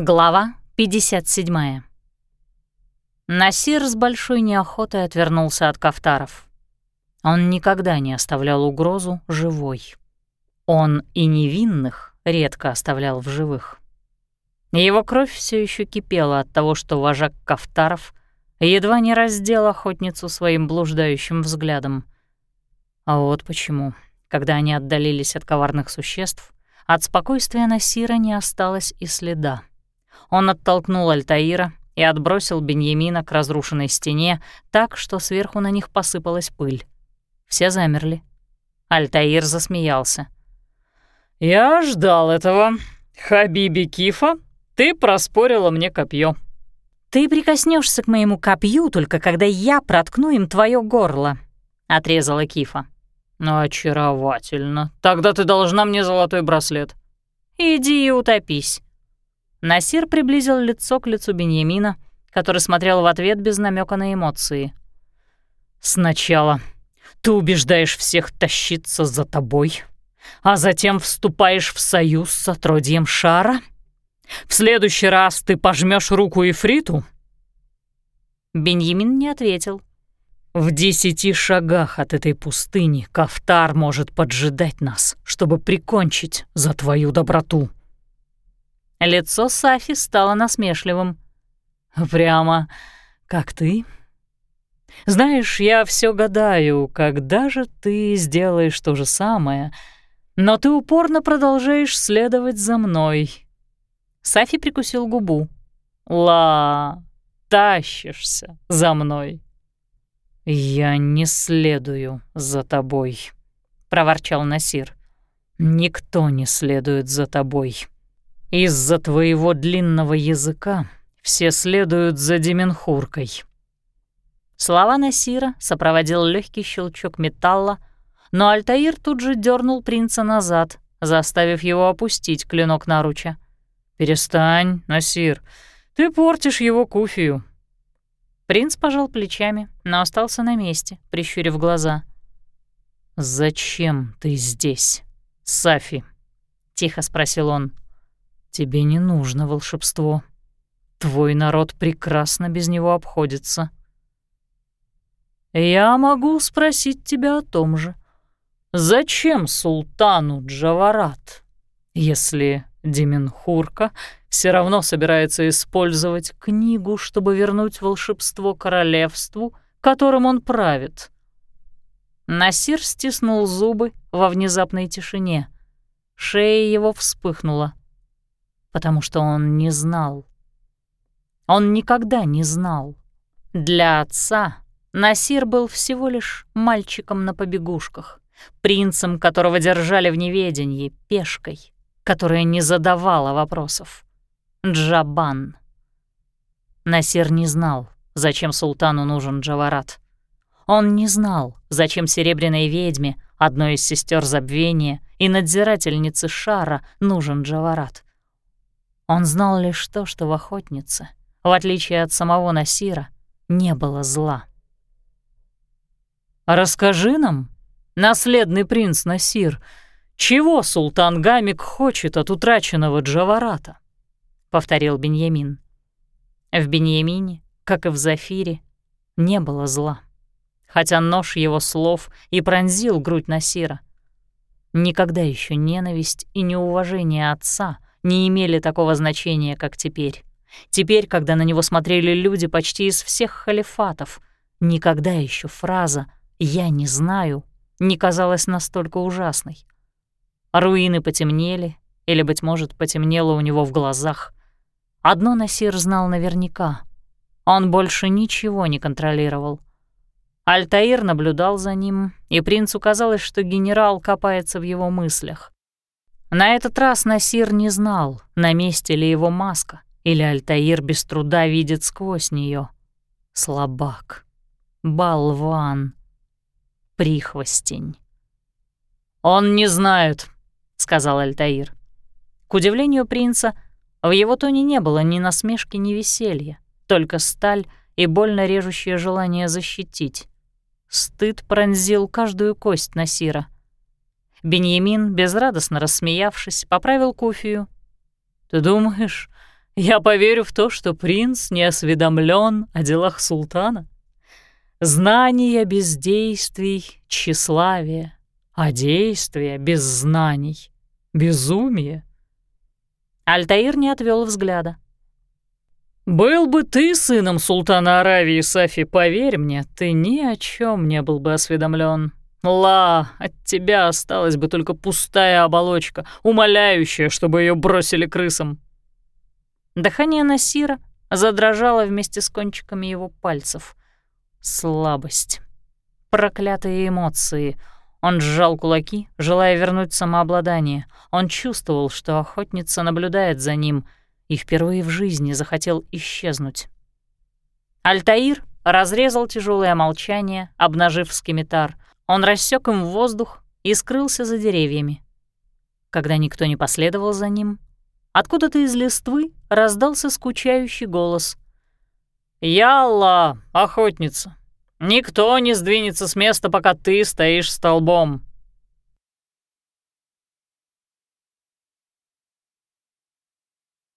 Глава 57. Насир с большой неохотой отвернулся от кафтаров. Он никогда не оставлял угрозу живой. Он и невинных редко оставлял в живых. Его кровь все еще кипела от того, что вожак кафтаров едва не раздел охотницу своим блуждающим взглядом. А вот почему, когда они отдалились от коварных существ, от спокойствия Насира не осталось и следа. Он оттолкнул Альтаира и отбросил Беньямина к разрушенной стене так, что сверху на них посыпалась пыль. Все замерли. Альтаир засмеялся. «Я ждал этого. Хабиби Кифа, ты проспорила мне копье. «Ты прикоснешься к моему копью только когда я проткну им твое горло», — отрезала Кифа. «Очаровательно. Тогда ты должна мне золотой браслет». «Иди и утопись». Насир приблизил лицо к лицу Беньямина, который смотрел в ответ без намека на эмоции. «Сначала ты убеждаешь всех тащиться за тобой, а затем вступаешь в союз с отродьем Шара? В следующий раз ты пожмешь руку Ифриту?» Беньямин не ответил. «В десяти шагах от этой пустыни Кафтар может поджидать нас, чтобы прикончить за твою доброту». Лицо Сафи стало насмешливым. «Прямо как ты?» «Знаешь, я все гадаю, когда же ты сделаешь то же самое, но ты упорно продолжаешь следовать за мной». Сафи прикусил губу. «Ла, тащишься за мной». «Я не следую за тобой», — проворчал Насир. «Никто не следует за тобой». Из-за твоего длинного языка все следуют за Деменхуркой». Слова Насира сопроводил легкий щелчок металла, но Альтаир тут же дернул принца назад, заставив его опустить клинок наруча. «Перестань, Насир, ты портишь его куфию». Принц пожал плечами, но остался на месте, прищурив глаза. «Зачем ты здесь, Сафи?» — тихо спросил он. Тебе не нужно волшебство. Твой народ прекрасно без него обходится. Я могу спросить тебя о том же. Зачем султану Джаварат, если Деменхурка все равно собирается использовать книгу, чтобы вернуть волшебство королевству, которым он правит? Насир стиснул зубы во внезапной тишине. Шея его вспыхнула потому что он не знал. Он никогда не знал. Для отца Насир был всего лишь мальчиком на побегушках, принцем, которого держали в неведении, пешкой, которая не задавала вопросов. Джабан. Насир не знал, зачем султану нужен Джаварат. Он не знал, зачем серебряной ведьме, одной из сестер забвения и надзирательницы Шара, нужен Джаварат. Он знал лишь то, что в охотнице, в отличие от самого Насира, не было зла. «Расскажи нам, наследный принц Насир, чего султан Гамик хочет от утраченного Джаварата?» — повторил Беньямин. В Беньямине, как и в Зафире, не было зла, хотя нож его слов и пронзил грудь Насира. Никогда еще ненависть и неуважение отца — не имели такого значения, как теперь. Теперь, когда на него смотрели люди почти из всех халифатов, никогда еще фраза «я не знаю» не казалась настолько ужасной. Руины потемнели, или, быть может, потемнело у него в глазах. Одно Насир знал наверняка. Он больше ничего не контролировал. Альтаир наблюдал за ним, и принцу казалось, что генерал копается в его мыслях. На этот раз Насир не знал, на месте ли его маска, или Альтаир без труда видит сквозь нее. Слабак, болван, прихвостень. «Он не знает», — сказал Альтаир. К удивлению принца, в его тоне не было ни насмешки, ни веселья, только сталь и больно режущее желание защитить. Стыд пронзил каждую кость Насира — Беньямин, безрадостно рассмеявшись, поправил куфию. «Ты думаешь, Я поверю в то, что принц не осведомлен о делах султана. Знания без действий — тщеславие, а действия без знаний — безумие. Альтаир не отвел взгляда. «Был бы ты сыном султана Аравии, Сафи, поверь мне, ты ни о чем не был бы осведомлен. Ла, от тебя осталась бы только пустая оболочка, умоляющая, чтобы ее бросили крысам». Дыхание Насира задрожало вместе с кончиками его пальцев. Слабость. Проклятые эмоции. Он сжал кулаки, желая вернуть самообладание. Он чувствовал, что охотница наблюдает за ним — и впервые в жизни захотел исчезнуть. Альтаир разрезал тяжелое молчание, обнажив скимитар. Он рассек им воздух и скрылся за деревьями. Когда никто не последовал за ним, откуда-то из листвы раздался скучающий голос. «Ялла, охотница, никто не сдвинется с места, пока ты стоишь столбом.